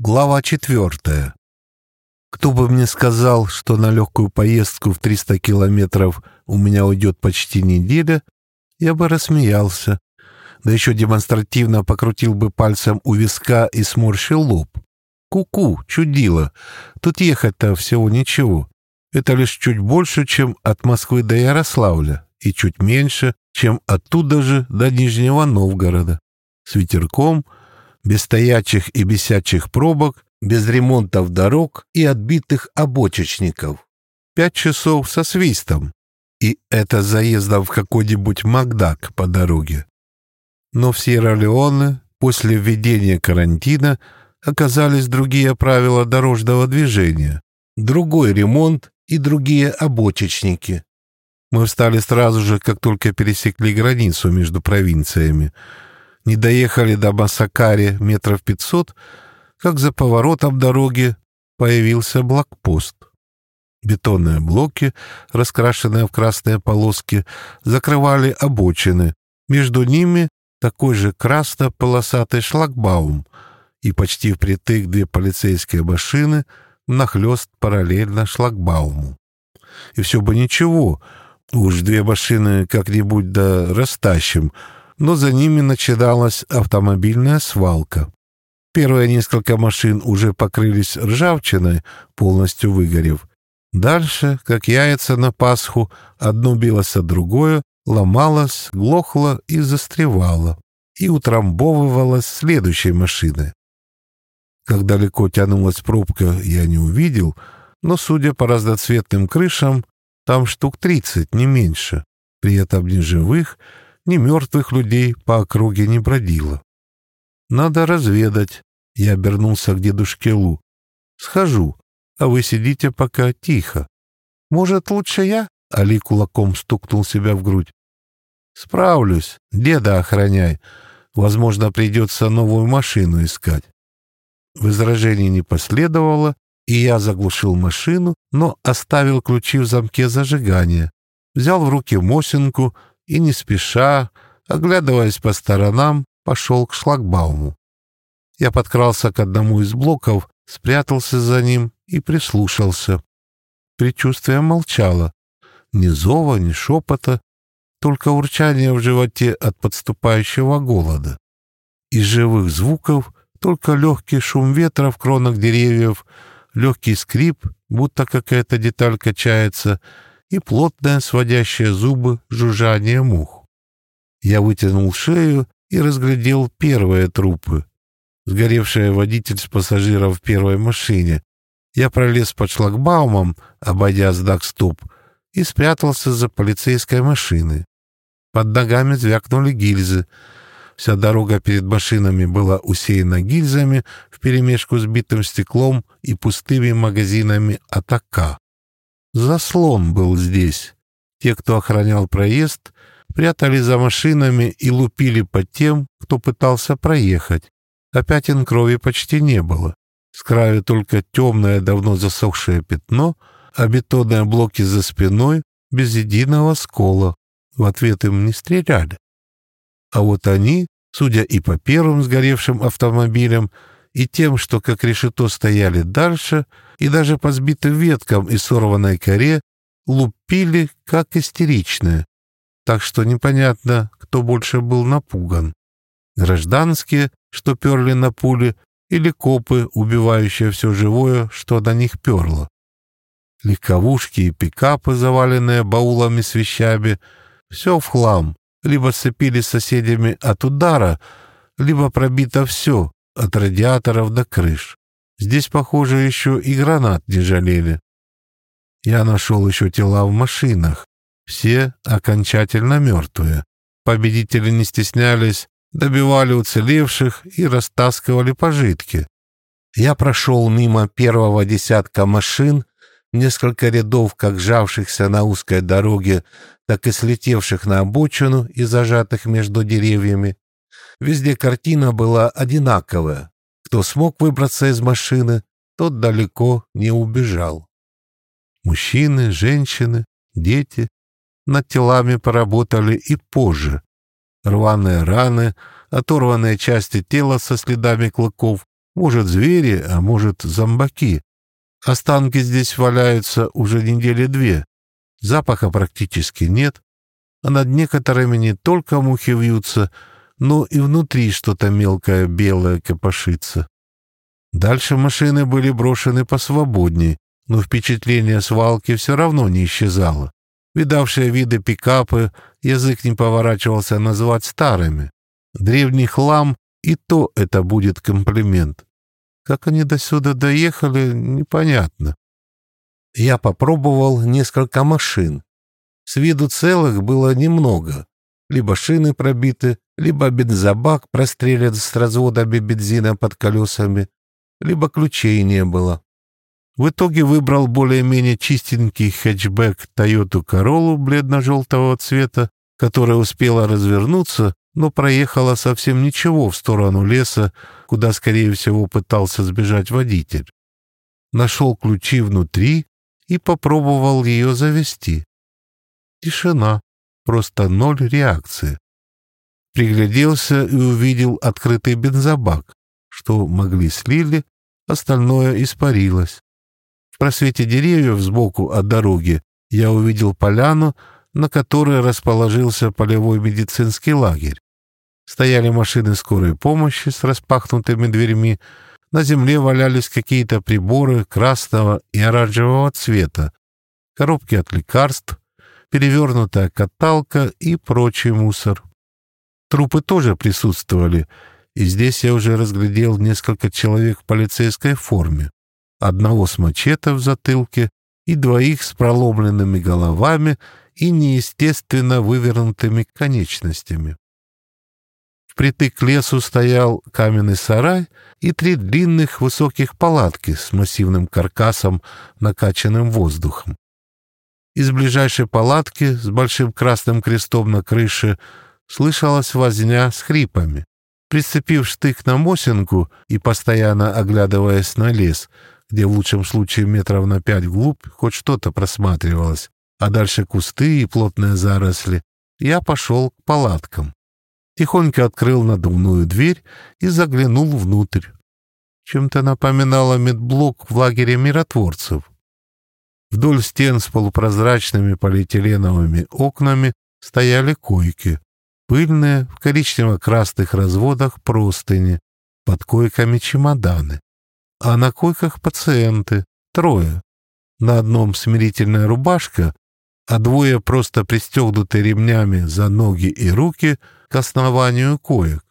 Глава четвертая. Кто бы мне сказал, что на легкую поездку в 300 километров у меня уйдет почти неделя, я бы рассмеялся, да еще демонстративно покрутил бы пальцем у виска и сморщил лоб. Ку-ку, чудило, тут ехать-то всего ничего. Это лишь чуть больше, чем от Москвы до Ярославля, и чуть меньше, чем оттуда же до Нижнего Новгорода. С ветерком — без стоячих и бесячих пробок, без ремонтов дорог и отбитых обочечников. Пять часов со свистом. И это заездом в какой-нибудь Макдак по дороге. Но в Сьерра-Леоне после введения карантина оказались другие правила дорожного движения, другой ремонт и другие обочечники. Мы встали сразу же, как только пересекли границу между провинциями — не доехали до Масакари метров пятьсот, как за поворотом дороги появился блокпост. Бетонные блоки, раскрашенные в красные полоски, закрывали обочины. Между ними такой же красно-полосатый шлагбаум и почти впритык две полицейские машины нахлёст параллельно шлагбауму. И все бы ничего, уж две машины как-нибудь да растащим — но за ними начиналась автомобильная свалка. Первые несколько машин уже покрылись ржавчиной, полностью выгорев. Дальше, как яйца на Пасху, одно билось от другое, ломалось, глохло и застревало, и утрамбовывалось следующей машины. Как далеко тянулась пробка, я не увидел, но, судя по разноцветным крышам, там штук тридцать, не меньше. При этом ни живых, ни мертвых людей по округе не бродило. Надо разведать. Я обернулся к дедушке Лу. Схожу, а вы сидите пока тихо. Может, лучше я? Али кулаком стукнул себя в грудь. Справлюсь. Деда охраняй. Возможно, придется новую машину искать. Возражений не последовало, и я заглушил машину, но оставил ключи в замке зажигания. Взял в руки Мосинку, и не спеша, оглядываясь по сторонам, пошел к шлагбауму. Я подкрался к одному из блоков, спрятался за ним и прислушался. Предчувствие молчало. Ни зова, ни шепота, только урчание в животе от подступающего голода. Из живых звуков только легкий шум ветра в кронах деревьев, легкий скрип, будто какая-то деталь качается — и плотное, сводящее зубы, жужжание мух. Я вытянул шею и разглядел первые трупы. Сгоревший водитель с пассажиром в первой машине. Я пролез под шлагбаумом, обойдя знак «Стоп», и спрятался за полицейской машиной. Под ногами звякнули гильзы. Вся дорога перед машинами была усеяна гильзами вперемешку с битым стеклом и пустыми магазинами атака. Заслон был здесь. Те, кто охранял проезд, прятали за машинами и лупили по тем, кто пытался проехать. Пятен крови почти не было. С краю только темное, давно засохшее пятно, а бетонные блоки за спиной без единого скола. В ответ им не стреляли. А вот они, судя и по первым сгоревшим автомобилям, и тем, что как решето стояли дальше, и даже по сбитым веткам и сорванной коре лупили, как истеричные. Так что непонятно, кто больше был напуган. Гражданские, что перли на пули, или копы, убивающие все живое, что на них перло. Легковушки и пикапы, заваленные баулами с вещами, все в хлам, либо сцепились с соседями от удара, либо пробито все, от радиаторов до крыш. Здесь, похоже, еще и гранат не жалели. Я нашел еще тела в машинах. Все окончательно мертвые. Победители не стеснялись, добивали уцелевших и растаскивали пожитки. Я прошел мимо первого десятка машин, несколько рядов как жавшихся на узкой дороге, так и слетевших на обочину и зажатых между деревьями. Везде картина была одинаковая. Кто смог выбраться из машины, тот далеко не убежал. Мужчины, женщины, дети над телами поработали и позже. Рваные раны, оторванные части тела со следами клыков, Может, звери, а может, зомбаки. Останки здесь валяются уже недели две. Запаха практически нет, а над некоторыми не только мухи вьются, но и внутри что-то мелкое белое копошится. Дальше машины были брошены посвободней, но впечатление свалки все равно не исчезало. Видавшие виды пикапы язык не поворачивался назвать старыми. Древний хлам и то это будет комплимент. Как они до сюда доехали, непонятно. Я попробовал несколько машин. С виду целых было немного. Либо шины пробиты, либо бензобак прострелят с разводами бензина под колесами, либо ключей не было. В итоге выбрал более-менее чистенький хэтчбэк Toyota Corolla бледно-желтого цвета, которая успела развернуться, но проехала совсем ничего в сторону леса, куда, скорее всего, пытался сбежать водитель. Нашел ключи внутри и попробовал ее завести. Тишина, просто ноль реакции. Пригляделся и увидел открытый бензобак. Что могли слили, остальное испарилось. В просвете деревьев сбоку от дороги я увидел поляну, на которой расположился полевой медицинский лагерь. Стояли машины скорой помощи с распахнутыми дверьми, на земле валялись какие-то приборы красного и оранжевого цвета, коробки от лекарств, перевернутая каталка и прочий мусор. Трупы тоже присутствовали, и здесь я уже разглядел несколько человек в полицейской форме. Одного с мачете в затылке и двоих с проломленными головами и неестественно вывернутыми конечностями. Впритык к лесу стоял каменный сарай и три длинных высоких палатки с массивным каркасом, накачанным воздухом. Из ближайшей палатки с большим красным крестом на крыше слышалась возня с хрипами. Прицепив штык на мосинку и постоянно оглядываясь на лес, где в лучшем случае метров на пять вглубь хоть что-то просматривалось, а дальше кусты и плотные заросли, я пошел к палаткам тихонько открыл надувную дверь и заглянул внутрь. Чем-то напоминало медблок в лагере миротворцев. Вдоль стен с полупрозрачными полиэтиленовыми окнами стояли койки, пыльные в коричнево-красных разводах простыни, под койками чемоданы. А на койках пациенты, трое. На одном смирительная рубашка, а двое просто пристегнуты ремнями за ноги и руки — к основанию коек.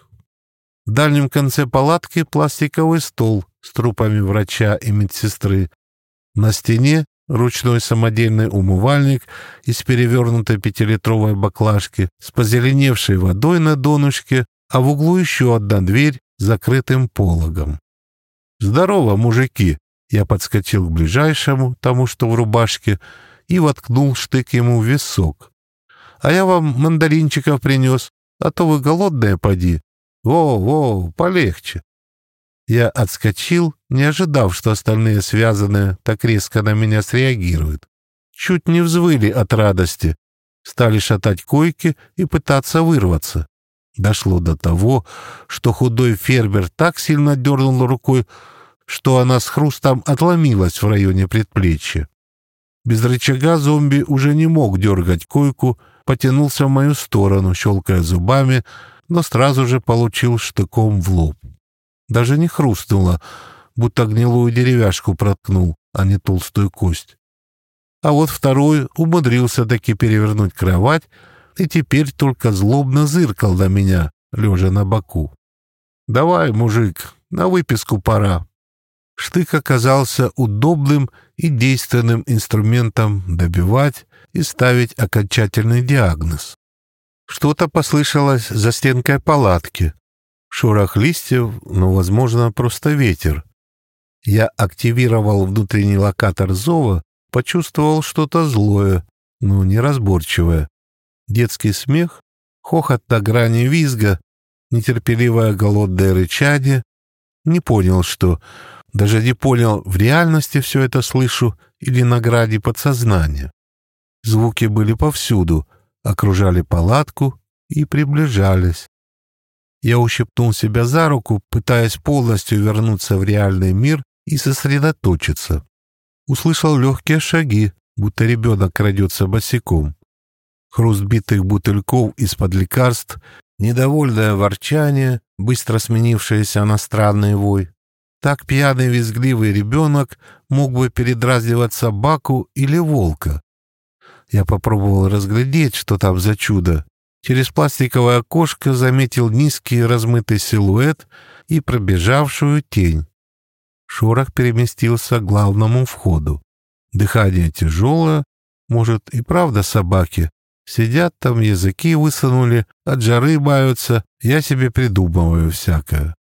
В дальнем конце палатки пластиковый стол с трупами врача и медсестры. На стене ручной самодельный умывальник из перевернутой пятилитровой баклажки с позеленевшей водой на донышке, а в углу еще одна дверь с закрытым пологом. «Здорово, мужики!» Я подскочил к ближайшему, тому, что в рубашке, и воткнул штык ему в висок. «А я вам мандаринчиков принес. А то вы голодная, поди. Во-во, полегче. Я отскочил, не ожидав, что остальные связанные так резко на меня среагируют. Чуть не взвыли от радости. Стали шатать койки и пытаться вырваться. Дошло до того, что худой фермер так сильно дернул рукой, что она с хрустом отломилась в районе предплечья. Без рычага зомби уже не мог дергать койку, потянулся в мою сторону, щелкая зубами, но сразу же получил штыком в лоб. Даже не хрустнуло, будто гнилую деревяшку проткнул, а не толстую кость. А вот второй умудрился таки перевернуть кровать и теперь только злобно зыркал на меня, лежа на боку. «Давай, мужик, на выписку пора». Штык оказался удобным и действенным инструментом добивать и ставить окончательный диагноз. Что-то послышалось за стенкой палатки. Шорох листьев, но, возможно, просто ветер. Я активировал внутренний локатор зова, почувствовал что-то злое, но неразборчивое. Детский смех, хохот на грани визга, нетерпеливое голодное рычание. Не понял, что... Даже не понял, в реальности все это слышу или на граде подсознания. Звуки были повсюду, окружали палатку и приближались. Я ущипнул себя за руку, пытаясь полностью вернуться в реальный мир и сосредоточиться. Услышал легкие шаги, будто ребенок крадется босиком. Хруст битых бутыльков из-под лекарств, недовольное ворчание, быстро сменившееся на странный вой. Так пьяный визгливый ребенок мог бы передразнивать собаку или волка. Я попробовал разглядеть, что там за чудо. Через пластиковое окошко заметил низкий размытый силуэт и пробежавшую тень. Шорох переместился к главному входу. Дыхание тяжелое, может и правда собаки. Сидят там, языки высунули, от жары баются, я себе придумываю всякое.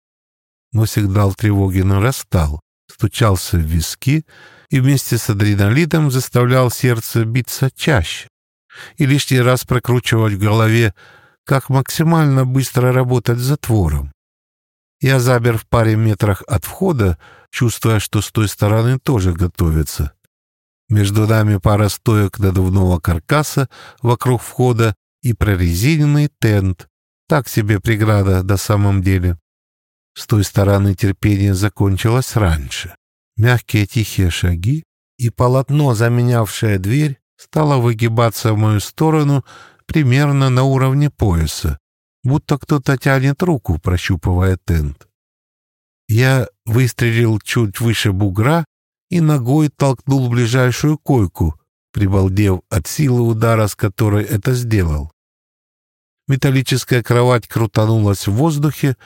Но сигнал тревоги нарастал, стучался в виски и вместе с адреналином заставлял сердце биться чаще и лишний раз прокручивать в голове, как максимально быстро работать затвором. Я замер в паре метрах от входа, чувствуя, что с той стороны тоже готовится. Между нами пара стоек надувного каркаса вокруг входа и прорезиненный тент. Так себе преграда до самом деле. С той стороны терпение закончилось раньше. Мягкие тихие шаги и полотно, заменявшее дверь, стало выгибаться в мою сторону примерно на уровне пояса, будто кто-то тянет руку, прощупывая тент. Я выстрелил чуть выше бугра и ногой толкнул ближайшую койку, прибалдев от силы удара, с которой это сделал. Металлическая кровать крутанулась в воздухе,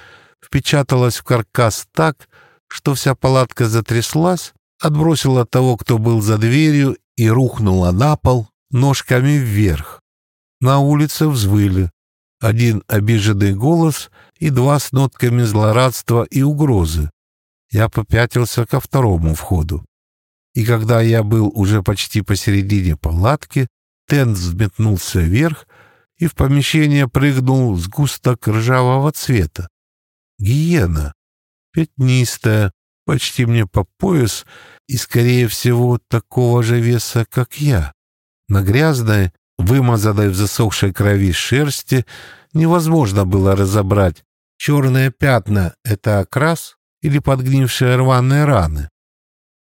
впечаталась в каркас так, что вся палатка затряслась, отбросила того, кто был за дверью, и рухнула на пол ножками вверх. На улице взвыли. Один обиженный голос и два с нотками злорадства и угрозы. Я попятился ко второму входу и когда я был уже почти посередине палатки, тент взметнулся вверх, и в помещение прыгнул сгусток ржавого цвета. Гиена, пятнистая, почти мне по пояс и, скорее всего, такого же веса, как я. На грязной, вымазанной в засохшей крови шерсти невозможно было разобрать, черные пятна — это окрас или подгнившие рваные раны.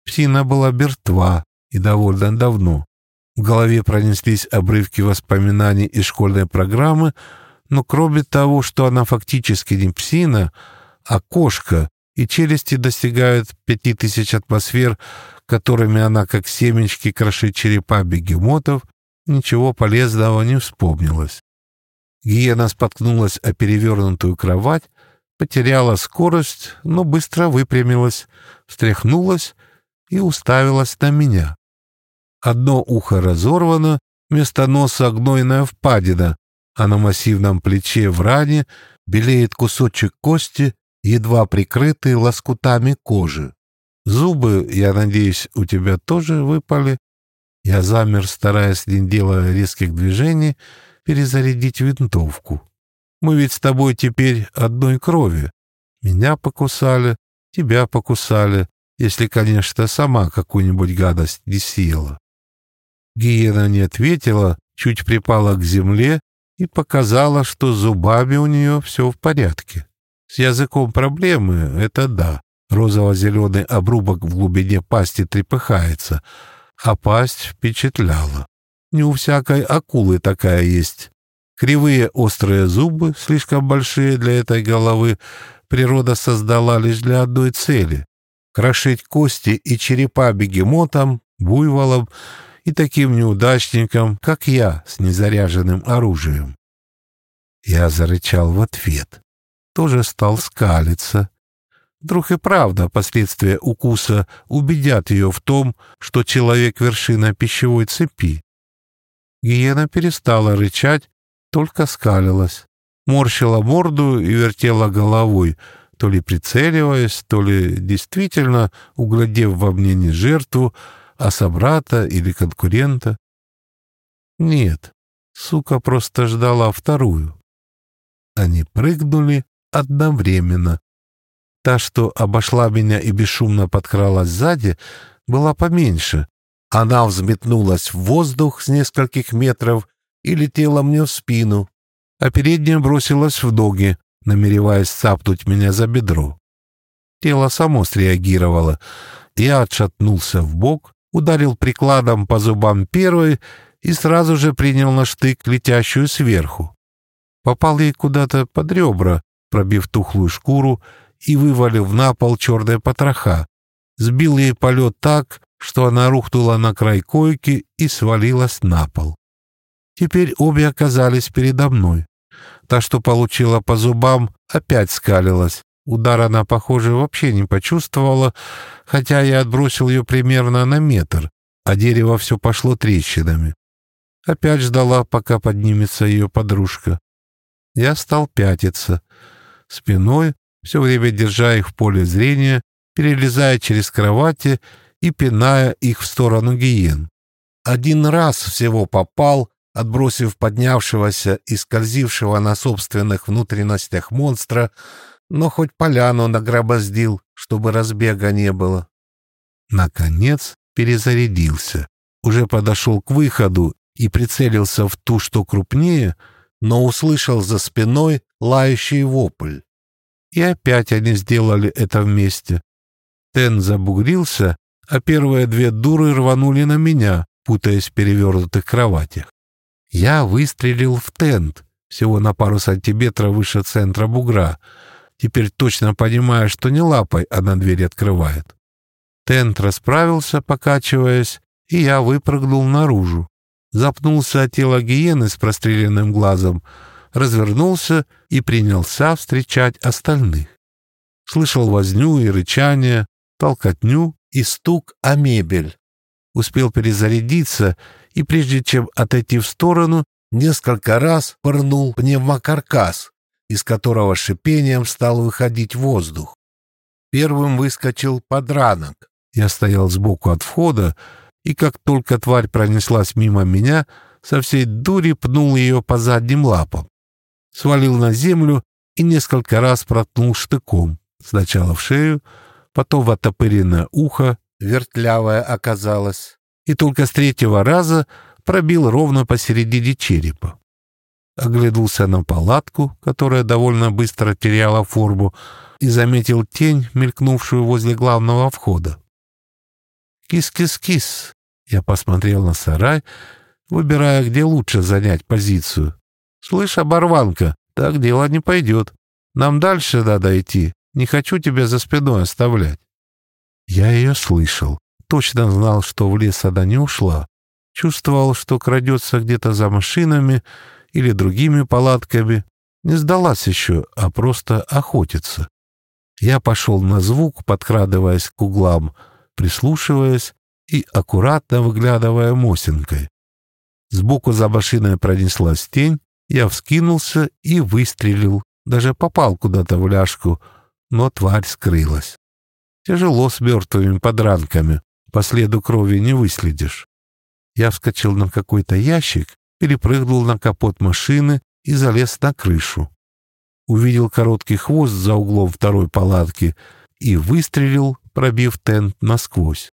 Псина была мертва и довольно давно. В голове пронеслись обрывки воспоминаний из школьной программы, но кроме того, что она фактически не псина, а кошка, и челюсти достигают пяти тысяч атмосфер, которыми она, как семечки, крошит черепа бегемотов, ничего полезного не вспомнилось. Гиена споткнулась о перевернутую кровать, потеряла скорость, но быстро выпрямилась, встряхнулась и уставилась на меня. Одно ухо разорвано, вместо носа гнойная впадина, а на массивном плече в ране белеет кусочек кости, едва прикрытый лоскутами кожи. Зубы, я надеюсь, у тебя тоже выпали. Я замер, стараясь, не делая резких движений, перезарядить винтовку. Мы ведь с тобой теперь одной крови. Меня покусали, тебя покусали, если, конечно, сама какую-нибудь гадость не съела. Гиена не ответила, чуть припала к земле и показала, что зубами у нее все в порядке. С языком проблемы — это да. Розово-зеленый обрубок в глубине пасти трепыхается, а пасть впечатляла. Не у всякой акулы такая есть. Кривые острые зубы, слишком большие для этой головы, природа создала лишь для одной цели крошить кости и черепа бегемотам, буйволам и таким неудачникам, как я, с незаряженным оружием. Я зарычал в ответ. Тоже стал скалиться. Вдруг и правда последствия укуса убедят ее в том, что человек — вершина пищевой цепи. Гиена перестала рычать, только скалилась, морщила морду и вертела головой — то ли прицеливаясь, то ли действительно углядев во мне не жертву, а собрата или конкурента. Нет, сука просто ждала вторую. Они прыгнули одновременно. Та, что обошла меня и бесшумно подкралась сзади, была поменьше. Она взметнулась в воздух с нескольких метров и летела мне в спину, а передняя бросилась в ноги, намереваясь цапнуть меня за бедро. Тело само среагировало. Я отшатнулся в бок, ударил прикладом по зубам первой и сразу же принял на штык летящую сверху. Попал ей куда-то под ребра, пробив тухлую шкуру и вывалив на пол черные потроха. Сбил ей полет так, что она рухнула на край койки и свалилась на пол. Теперь обе оказались передо мной. Та, что получила по зубам, опять скалилась. Удар она, похоже, вообще не почувствовала, хотя я отбросил ее примерно на метр, а дерево все пошло трещинами. Опять ждала, пока поднимется ее подружка. Я стал пятиться. Спиной, все время держа их в поле зрения, перелезая через кровати и пиная их в сторону гиен. Один раз всего попал, отбросив поднявшегося и скользившего на собственных внутренностях монстра, но хоть поляну нагробоздил, чтобы разбега не было. Наконец перезарядился, уже подошел к выходу и прицелился в ту, что крупнее, но услышал за спиной лающий вопль. И опять они сделали это вместе. Тен забугрился, а первые две дуры рванули на меня, путаясь в перевернутых кроватях. Я выстрелил в тент, всего на пару сантиметров выше центра бугра, теперь точно понимая, что не лапой она дверь открывает. Тент расправился, покачиваясь, и я выпрыгнул наружу. Запнулся от тела гиены с простреленным глазом, развернулся и принялся встречать остальных. Слышал возню и рычание, толкотню и стук о мебель. Успел перезарядиться и, прежде чем отойти в сторону, несколько раз пырнул пневмокаркас, из которого шипением стал выходить воздух. Первым выскочил подранок. Я стоял сбоку от входа, и как только тварь пронеслась мимо меня, со всей дури пнул ее по задним лапам. Свалил на землю и несколько раз проткнул штыком, сначала в шею, потом в отопыренное ухо, вертлявое оказалось, и только с третьего раза пробил ровно посередине черепа. Оглянулся на палатку, которая довольно быстро теряла форму, и заметил тень, мелькнувшую возле главного входа. «Кис-кис-кис!» Я посмотрел на сарай, выбирая, где лучше занять позицию. «Слышь, оборванка, так дело не пойдет. Нам дальше надо идти, не хочу тебя за спиной оставлять. Я ее слышал. Точно знал, что в лес она не ушла. Чувствовал, что крадется где-то за машинами или другими палатками. Не сдалась еще, а просто охотится. Я пошел на звук, подкрадываясь к углам, прислушиваясь и аккуратно выглядывая мосинкой. Сбоку за машиной пронеслась тень, я вскинулся и выстрелил, даже попал куда-то в ляжку — но тварь скрылась. Тяжело с мертвыми подранками, по следу крови не выследишь. Я вскочил на какой-то ящик, перепрыгнул на капот машины и залез на крышу. Увидел короткий хвост за углом второй палатки и выстрелил, пробив тент насквозь.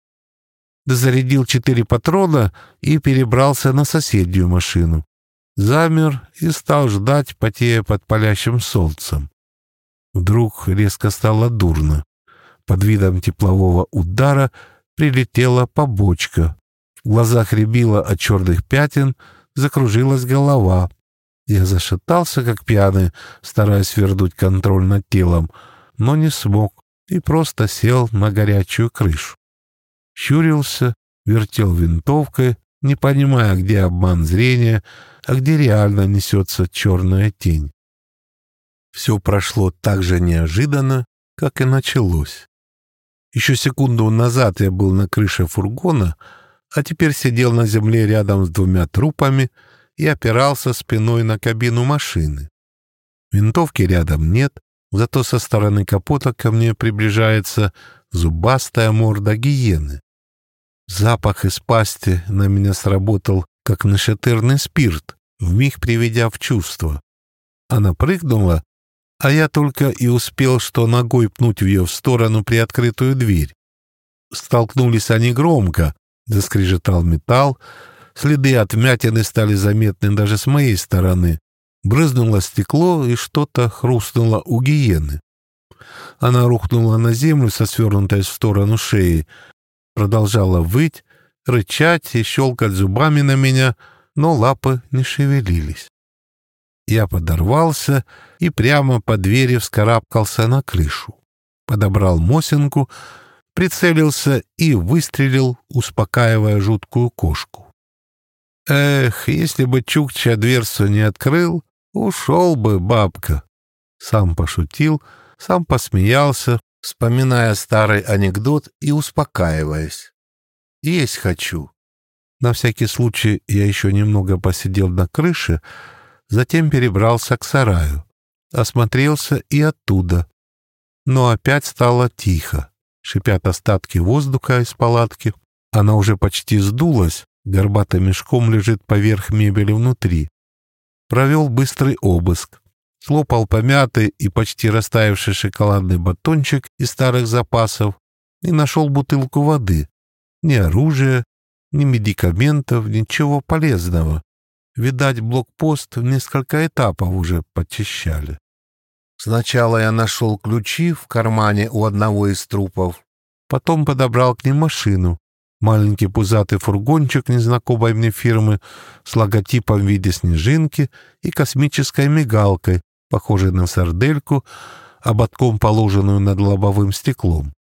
Дозарядил четыре патрона и перебрался на соседнюю машину. Замер и стал ждать, потея под палящим солнцем. Вдруг резко стало дурно. Под видом теплового удара прилетела побочка. В глазах рябило от черных пятен, закружилась голова. Я зашатался, как пьяный, стараясь вернуть контроль над телом, но не смог и просто сел на горячую крышу. Щурился, вертел винтовкой, не понимая, где обман зрения, а где реально несется черная тень. Все прошло так же неожиданно, как и началось. Еще секунду назад я был на крыше фургона, а теперь сидел на земле рядом с двумя трупами и опирался спиной на кабину машины. Винтовки рядом нет, зато со стороны капота ко мне приближается зубастая морда гиены. Запах из пасти на меня сработал, как нашатырный спирт, вмиг приведя в чувство. Она прыгнула а я только и успел что ногой пнуть ее в сторону приоткрытую дверь. Столкнулись они громко, заскрежетал металл, следы от вмятины стали заметны даже с моей стороны, Брызнуло стекло, и что-то хрустнуло у гиены. Она рухнула на землю со свернутой в сторону шеи, продолжала выть, рычать и щелкать зубами на меня, но лапы не шевелились. Я подорвался и прямо по двери вскарабкался на крышу. Подобрал Мосинку, прицелился и выстрелил, успокаивая жуткую кошку. Эх, если бы Чукча дверцу не открыл, ушел бы бабка. Сам пошутил, сам посмеялся, вспоминая старый анекдот и успокаиваясь. Есть хочу. На всякий случай я еще немного посидел на крыше, затем перебрался к сараю, осмотрелся и оттуда. Но опять стало тихо. Шипят остатки воздуха из палатки. Она уже почти сдулась, горбатым мешком лежит поверх мебели внутри. Провел быстрый обыск. Слопал помятый и почти растаявший шоколадный батончик из старых запасов и нашел бутылку воды. Ни оружия, ни медикаментов, ничего полезного. Видать, блокпост в несколько этапов уже подчищали. Сначала я нашел ключи в кармане у одного из трупов, потом подобрал к ним машину. Маленький пузатый фургончик незнакомой мне фирмы с логотипом в виде снежинки и космической мигалкой, похожей на сардельку, ободком положенную над лобовым стеклом.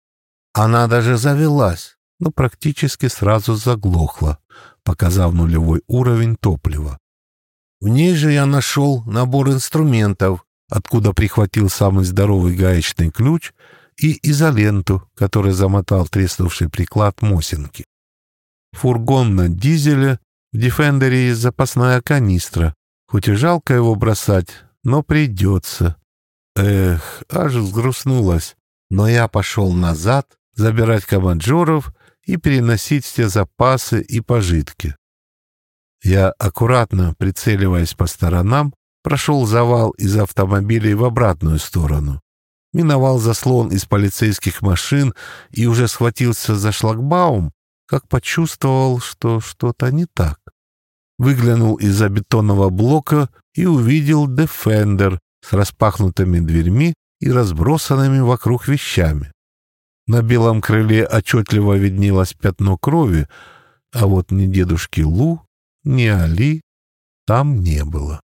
Она даже завелась, но практически сразу заглохла, показав нулевой уровень топлива. В ней же я нашел набор инструментов, откуда прихватил самый здоровый гаечный ключ и изоленту, который замотал треснувший приклад Мосинки. Фургон на дизеле, в «Дефендере» есть запасная канистра. Хоть и жалко его бросать, но придется. Эх, аж взгрустнулась. Но я пошел назад забирать команджоров и переносить все запасы и пожитки. Я, аккуратно прицеливаясь по сторонам, прошел завал из автомобилей в обратную сторону. Миновал заслон из полицейских машин и уже схватился за шлагбаум, как почувствовал, что что-то не так. Выглянул из-за бетонного блока и увидел «Дефендер» с распахнутыми дверьми и разбросанными вокруг вещами. На белом крыле отчетливо виднелось пятно крови, а вот ни дедушки Лу, ни Али там не было.